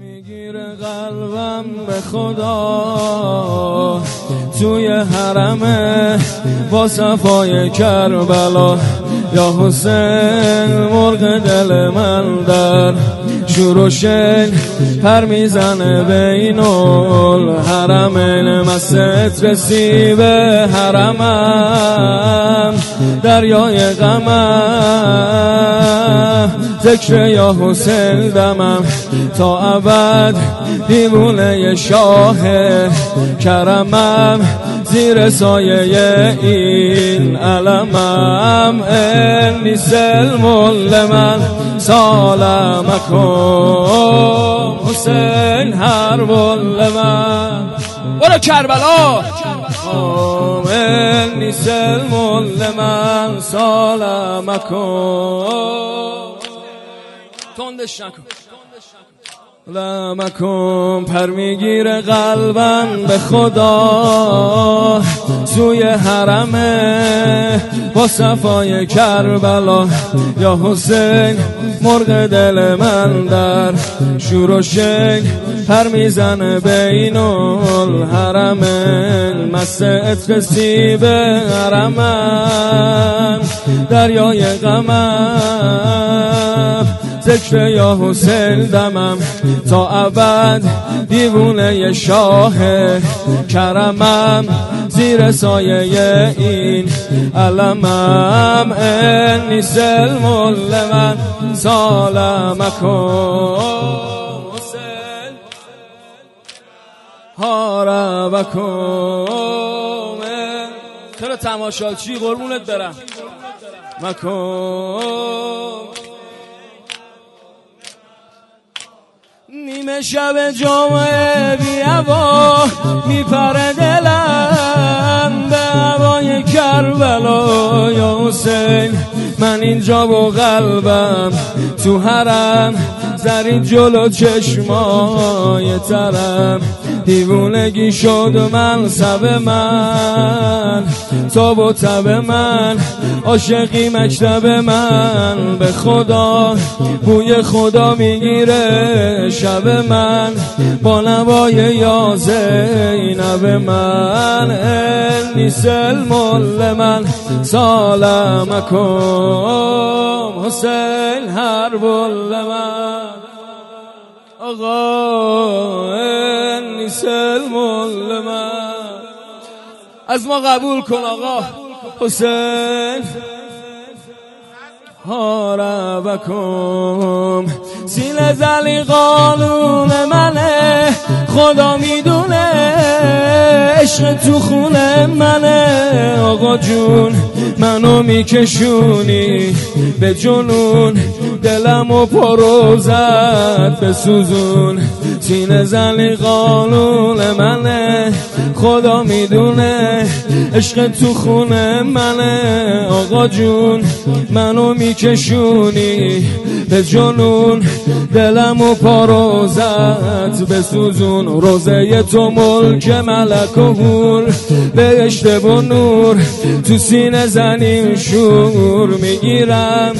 می‌گیره قلبم به خدا. توی حرمه با صفای کربلا یا حسین مرغ دل من در. شور شن پر می‌زنه بین الحرمین مست رسی به حرمم. دریای غمم. ذکر یا حسین دمم تا ابد دیوونه شاه کرمم زیر سایه این علمم انی سلم لمن سالمکم حسین هر لمن برو کربلا. انی سلم لمن سالمکم تندش نکن لمکم پر می‌گیره قلبم به خدا. توی حرمه با صفای کربلا. یا حسین مرغ دل من در شور و شنگ پر می‌زنه بین الحرمین مست عطر سیب حرمم دریای غمم. ذکر یا حسین دمم. تا ابد دیوونه شاه کرمم. زیر سایه این علمم. انی سلم لمن سالمکم حسین. هاربکم چرا تماشاچی قربونت برم. مکن نیمه شب جمعه بی هوا میپره دلم به هوای کربلا. یا حسین من اینجا با قلبم تو حرم زرید جلو چشمای ترم. دیوونگی شد من سب من تاب و تب من عاشقی مکتب من به خدا بوی خدا می‌گیره شب من با نوای یا زینب من انی سلم من سالمکم حسین هر بل من. آقا انی سلم من از ما قبول کن آقا. حسین هاربکم سینه زلی قانون منه خدا می‌دونه عشق تو خونه منه. آقا جون منو میکشونی به جنون. دلم و پرو زد به سوزون. سینه زلی قانون منه. خدا می‌دونه عشق تو خونه منه. آقا جون منو میکشونی. به جنون دلم و پارو زد به سوزون روزه تو ملک ملک و هور بهشت و نور. تو سینه زنیم شور می‌گیرم.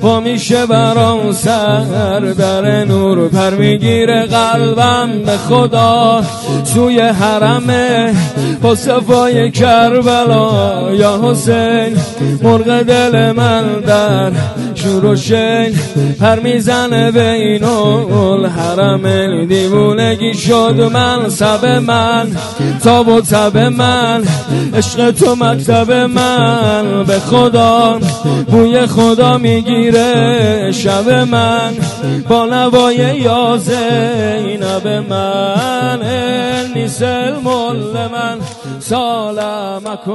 با میشه برام سر در نور پر می‌گیره قلبم به خدا. توی حرمه با صفای کربلا یا حسین مرغ دل من در شور و پر می‌زنه بین الحرمین دیوونگی شد من سب من تاب و تب من عشق تو مکتب من به خدا بوی خدا می‌گیره شب من با نوای یا زینب من انی سلم من سالمکم